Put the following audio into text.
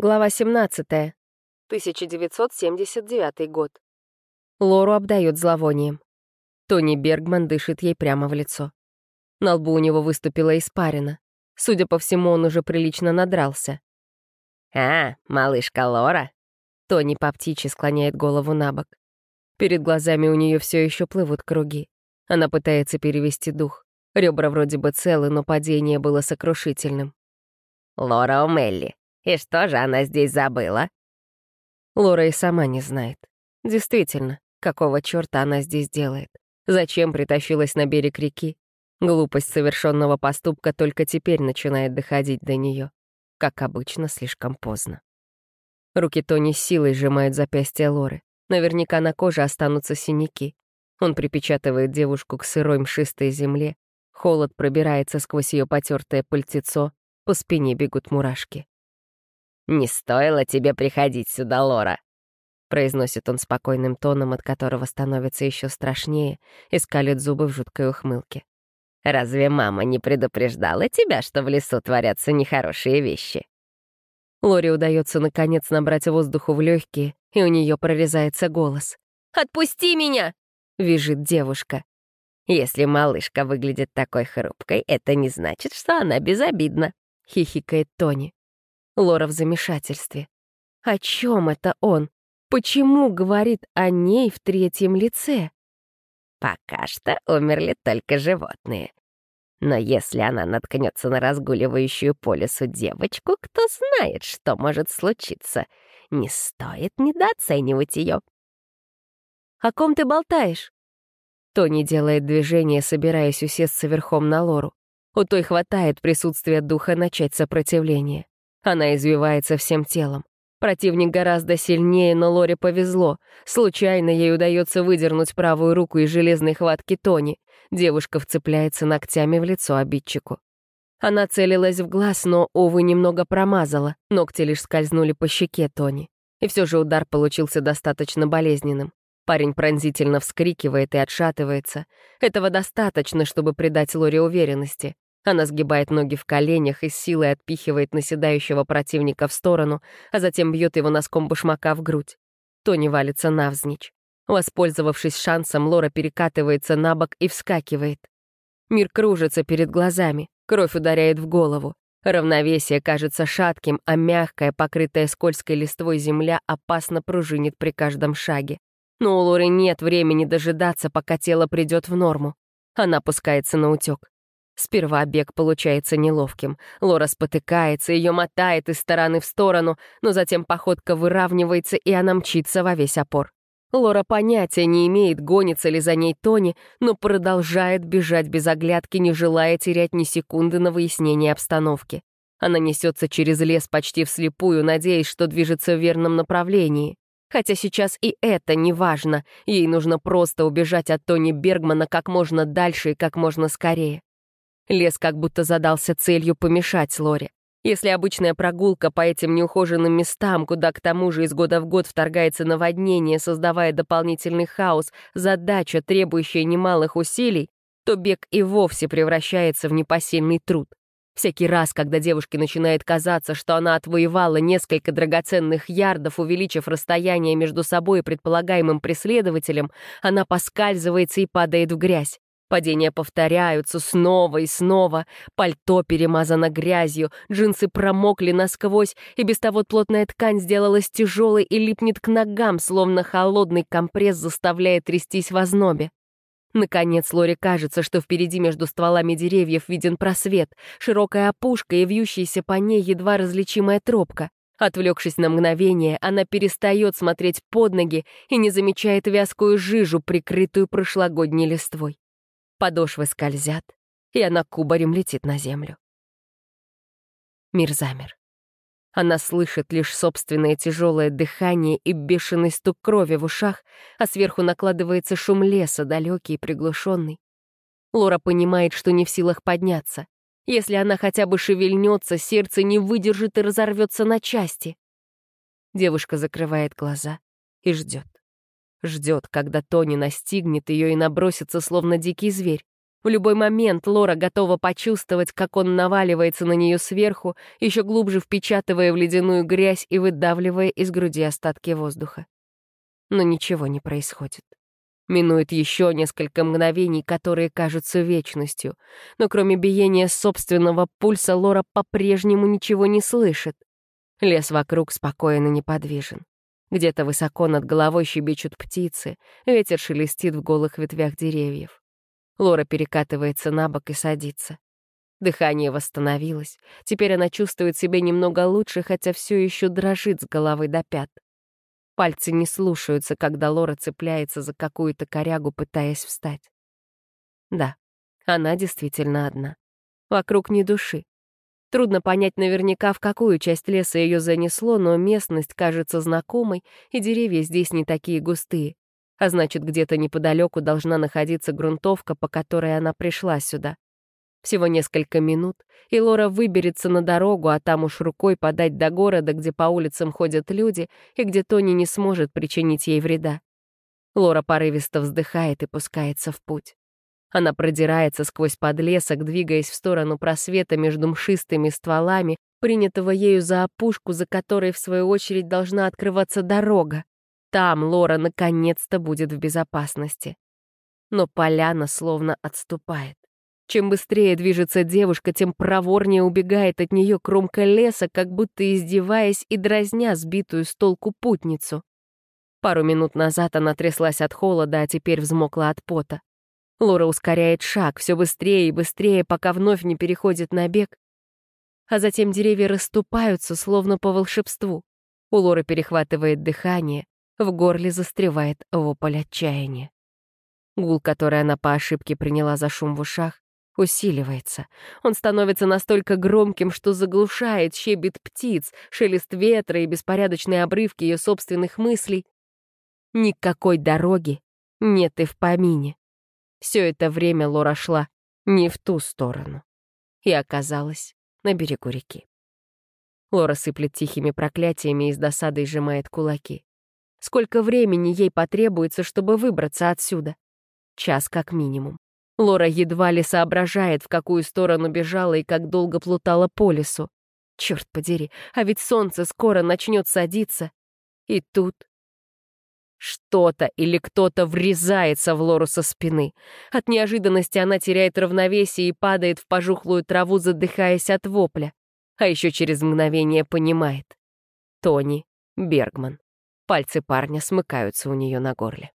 Глава 17. 1979 год. Лору обдает зловонием. Тони Бергман дышит ей прямо в лицо. На лбу у него выступила испарина. Судя по всему, он уже прилично надрался. «А, малышка Лора?» Тони по птичьи склоняет голову на бок. Перед глазами у нее все еще плывут круги. Она пытается перевести дух. Ребра вроде бы целы, но падение было сокрушительным. «Лора О'Мелли, и что же она здесь забыла? Лора и сама не знает. Действительно, какого черта она здесь делает? Зачем притащилась на берег реки? Глупость совершенного поступка только теперь начинает доходить до нее. Как обычно, слишком поздно. Руки Тони силой сжимают запястья Лоры. Наверняка на коже останутся синяки. Он припечатывает девушку к сырой мшистой земле. Холод пробирается сквозь ее потертое пальтецо, по спине бегут мурашки. «Не стоило тебе приходить сюда, Лора», — произносит он спокойным тоном, от которого становится еще страшнее, и скалит зубы в жуткой ухмылке. «Разве мама не предупреждала тебя, что в лесу творятся нехорошие вещи?» Лоре удается наконец набрать воздуху в легкие, и у нее прорезается голос. «Отпусти меня!» — визжит девушка. «Если малышка выглядит такой хрупкой, это не значит, что она безобидна», — хихикает Тони. Лора в замешательстве. О чем это он? Почему говорит о ней в третьем лице? Пока что умерли только животные. Но если она наткнется на разгуливающую по лесу девочку, кто знает, что может случиться. Не стоит недооценивать ее. «О ком ты болтаешь?» Тони делает движение, собираясь усесться верхом на Лору. У той хватает присутствия духа начать сопротивление. Она извивается всем телом. Противник гораздо сильнее, но Лоре повезло. Случайно ей удается выдернуть правую руку из железной хватки Тони. Девушка вцепляется ногтями в лицо обидчику. Она целилась в глаз, но, увы, немного промазала. Ногти лишь скользнули по щеке Тони. И все же удар получился достаточно болезненным. Парень пронзительно вскрикивает и отшатывается. Этого достаточно, чтобы придать Лоре уверенности. Она сгибает ноги в коленях и силой отпихивает наседающего противника в сторону, а затем бьет его носком башмака в грудь. Тони валится навзничь. Воспользовавшись шансом, Лора перекатывается на бок и вскакивает. Мир кружится перед глазами, кровь ударяет в голову. Равновесие кажется шатким, а мягкая, покрытая скользкой листвой земля опасно пружинит при каждом шаге. Но у Лоры нет времени дожидаться, пока тело придет в норму. Она пускается на утек. Сперва бег получается неловким. Лора спотыкается, ее мотает из стороны в сторону, но затем походка выравнивается, и она мчится во весь опор. Лора понятия не имеет, гонится ли за ней Тони, но продолжает бежать без оглядки, не желая терять ни секунды на выяснение обстановки. Она несется через лес почти вслепую, надеясь, что движется в верном направлении. Хотя сейчас и это не важно, ей нужно просто убежать от Тони Бергмана как можно дальше и как можно скорее. Лес как будто задался целью помешать Лоре. Если обычная прогулка по этим неухоженным местам, куда к тому же из года в год вторгается наводнение, создавая дополнительный хаос, задача, требующая немалых усилий, то бег и вовсе превращается в непосильный труд. Всякий раз, когда девушке начинает казаться, что она отвоевала несколько драгоценных ярдов, увеличив расстояние между собой и предполагаемым преследователем, она поскальзывается и падает в грязь. Падения повторяются снова и снова. Пальто перемазано грязью, джинсы промокли насквозь, и без того плотная ткань сделалась тяжелой и липнет к ногам, словно холодный компресс заставляет трястись в ознобе. Наконец Лоре кажется, что впереди между стволами деревьев виден просвет, широкая опушка и вьющаяся по ней едва различимая тропка. Отвлекшись на мгновение, она перестает смотреть под ноги и не замечает вязкую жижу, прикрытую прошлогодней листвой. Подошвы скользят, и она кубарем летит на землю. Мир замер. Она слышит лишь собственное тяжелое дыхание и бешеный стук крови в ушах, а сверху накладывается шум леса, далекий и приглушенный. Лора понимает, что не в силах подняться. Если она хотя бы шевельнется, сердце не выдержит и разорвется на части. Девушка закрывает глаза и ждет. Ждет, когда Тони настигнет ее и набросится, словно дикий зверь. В любой момент Лора готова почувствовать, как он наваливается на нее сверху, еще глубже впечатывая в ледяную грязь и выдавливая из груди остатки воздуха. Но ничего не происходит. Минует еще несколько мгновений, которые кажутся вечностью, но кроме биения собственного пульса Лора по-прежнему ничего не слышит. Лес вокруг спокоен и неподвижен. Где-то высоко над головой щебечут птицы, ветер шелестит в голых ветвях деревьев. Лора перекатывается на бок и садится. Дыхание восстановилось. Теперь она чувствует себя немного лучше, хотя все еще дрожит с головы до пят. Пальцы не слушаются, когда Лора цепляется за какую-то корягу, пытаясь встать. Да, она действительно одна. Вокруг ни души. Трудно понять наверняка, в какую часть леса ее занесло, но местность кажется знакомой, и деревья здесь не такие густые а значит, где-то неподалеку должна находиться грунтовка, по которой она пришла сюда. Всего несколько минут, и Лора выберется на дорогу, а там уж рукой подать до города, где по улицам ходят люди, и где Тони не сможет причинить ей вреда. Лора порывисто вздыхает и пускается в путь. Она продирается сквозь подлесок, двигаясь в сторону просвета между мшистыми стволами, принятого ею за опушку, за которой, в свою очередь, должна открываться дорога. Там Лора наконец-то будет в безопасности. Но поляна словно отступает. Чем быстрее движется девушка, тем проворнее убегает от нее кромка леса, как будто издеваясь и дразня сбитую с толку путницу. Пару минут назад она тряслась от холода, а теперь взмокла от пота. Лора ускоряет шаг все быстрее и быстрее, пока вновь не переходит на бег. А затем деревья расступаются, словно по волшебству. У Лоры перехватывает дыхание, в горле застревает вопль отчаяния. Гул, который она по ошибке приняла за шум в ушах, усиливается. Он становится настолько громким, что заглушает щебет птиц, шелест ветра и беспорядочные обрывки ее собственных мыслей. Никакой дороги нет и в помине. Все это время Лора шла не в ту сторону и оказалась на берегу реки. Лора сыплет тихими проклятиями и с досадой сжимает кулаки. Сколько времени ей потребуется, чтобы выбраться отсюда? Час как минимум. Лора едва ли соображает, в какую сторону бежала и как долго плутала по лесу. Черт подери, а ведь солнце скоро начнет садиться. И тут что-то или кто-то врезается в Лору со спины. От неожиданности она теряет равновесие и падает в пожухлую траву, задыхаясь от вопля. А еще через мгновение понимает. Тони Бергман. Пальцы парня смыкаются у нее на горле.